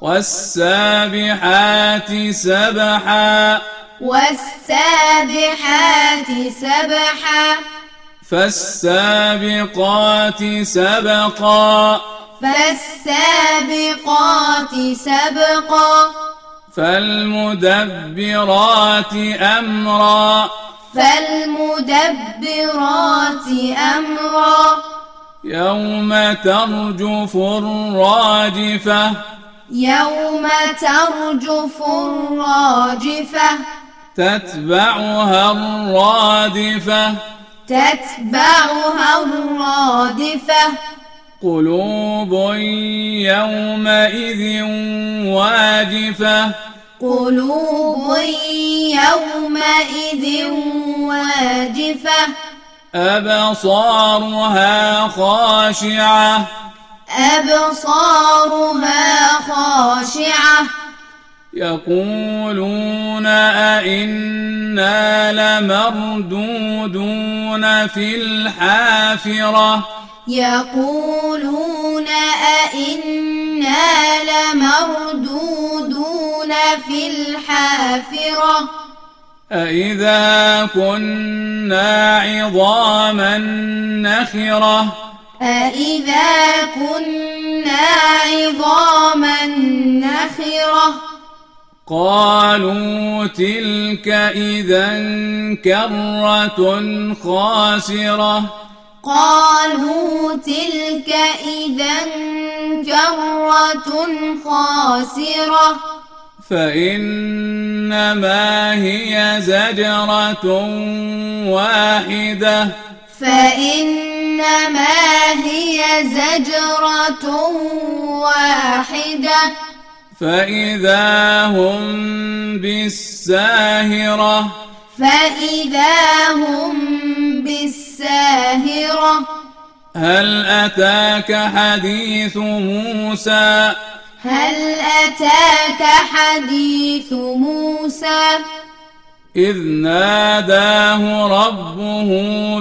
والسابحات سبحا. والسابحات سبحا. فالسابقات سبقا. فالسابقات سبقا. فالمدبرات أمرا. فالمدبرات أمرا. يوم ترجف الراجفة. يوم ترجف الراجفة. تتبعها الرادفة. تتبعها الرادفة. قلوب يومئذ واجفة. قلوب يومئذ واجفة. أبصارها خاشعة. أبصارها خاشعة. يقولون أئنا لمردودون في الحافرة. يقولون أئنا لمردودون في الحافرة. أإذا كنا عظاما نخرة. أإذا كنا عظاما نخرة. قالوا تلك إذا كرة خاسرة. قالوا تلك إذا كرة خاسرة. فإنما هي زجرة واحدة. فإنما هي زجرة واحدة. فإذا هم بالساهرة فإذا هم بالساهرة. هل أتاك حديث موسى؟ هل أتاك حديث موسى؟ إذ ناداه ربه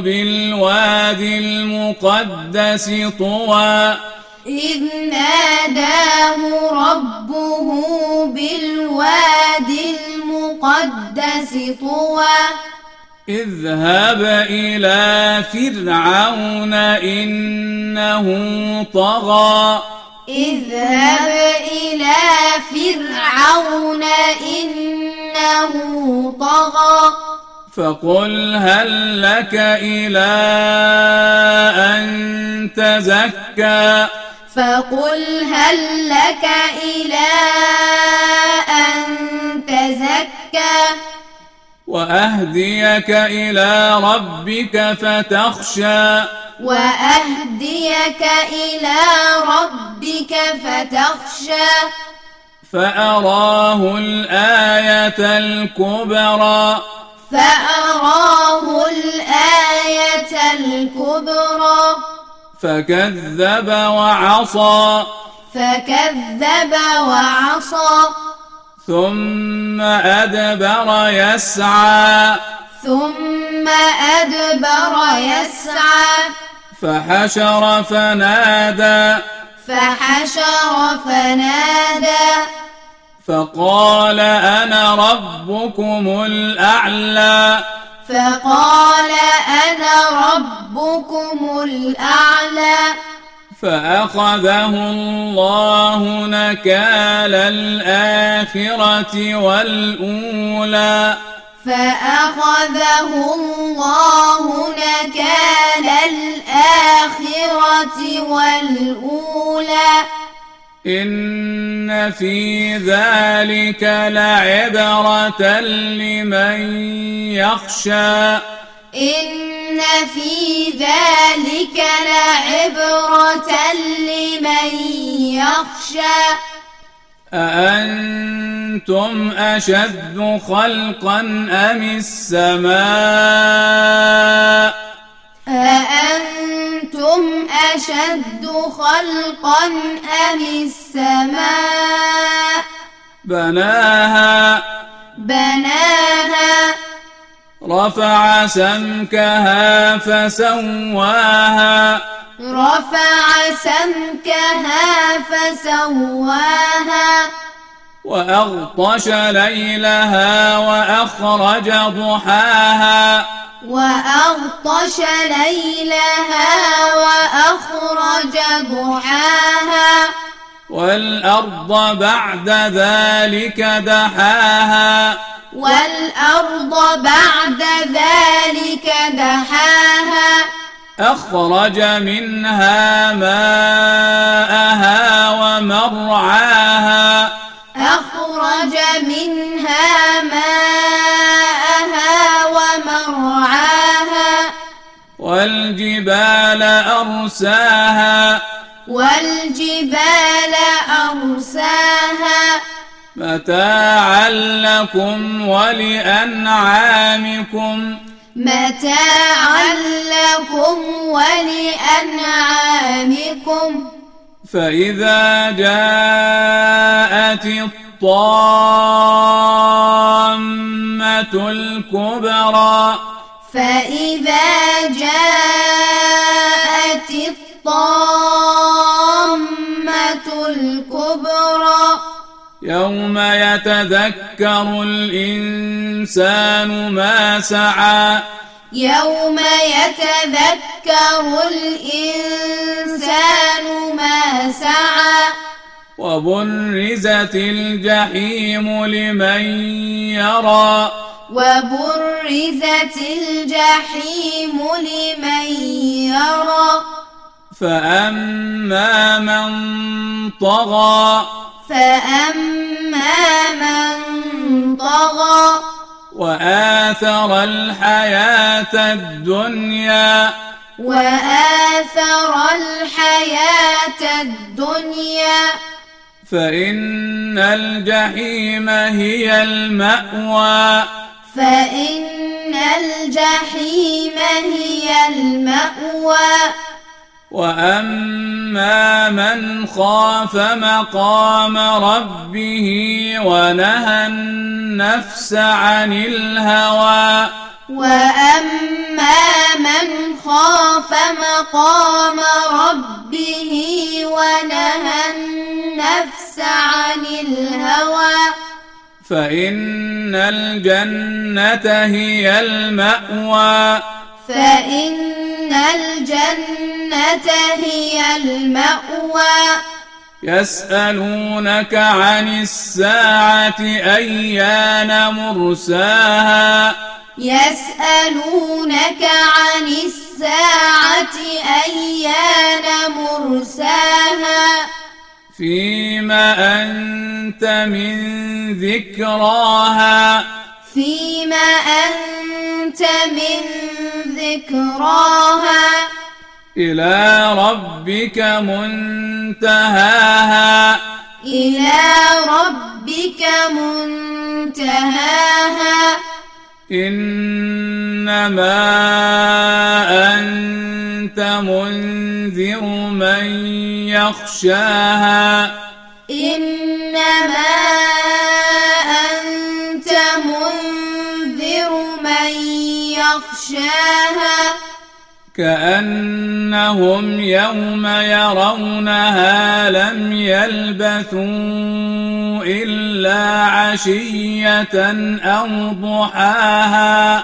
بالوادي المقدس طوى. إذ ناداه ربه بالوادي المقدس طوى. اذهب إلى فرعون إنه طغى. اذهب إلى فرعون إنه طغى فقل هل لك إلى أن تزكى فقل هل لك إلى أن تزكى وأهديك إلى ربك فتخشى وأهديك إلى ربك فتخشى فأراه الآية الكبرى. فأراه الآية الكبرى. فكذب وعصى. فكذب وعصى. ثم أدبر يسعى. ثم أدبر يسعى. فحشر فنادى. فحشر فنادى. فقال أنا ربكم الأعلى. فقال أنا ربكم الأعلى. فأخذه الله نكال الآخرة والأولى. فأخذه الله نكال الآخرة والأولى. إن في ذلك لعبرة لمن يخشى إن في ذلك لعبرة لمن يخشى أأنتم أشد خلقا أم السماء أشد خلقا أم السماء بناها بناها رفع سمكها فسواها رفع سمكها فسواها وأغطش ليلها وأخرج ضحاها. وأغطش ليلها وأخرج ضحاها. والأرض بعد ذلك دحاها. والأرض بعد ذلك دحاها. أخرج منها ماءها ومرعاها. أخرج منها ماءها ومرعاها والجبال أرساها والجبال أرساها متاعا لكم ولأنعامكم متاعا لكم ولأنعامكم فإذا جاءت الطامة الكبرى. فإذا جاءت الطامة الكبرى. يوم يتذكر الإنسان ما سعى. يوم يتذكر الإنسان وبرزت الجحيم لمن يرى وبرزت الجحيم لمن يرى فأما من طغى فأما من طغى وآثر الحياة الدنيا وآثر الحياة الدنيا فإن الجحيم هي المأوى. فإن الجحيم هي المأوى. وأما من خاف مقام ربه ونهى النفس عن الهوى. وأما من خاف مقام ربه ونهى فإن الجنة هي المأوى. فإن الجنة هي المأوى. يسألونك عن الساعة أيان مرساها. يسألونك عن الساعة أيان مرساها. فيما أنت من ذكراها. فيما أنت من ذكراها. إلى ربك منتهاها. إلى ربك منتهاها. إنما أنت منذر من يخشاها. إنما أنت منذر من يخشاها. كأنهم يوم يرونها لم يلبثوا إلا عشية أو ضحاها.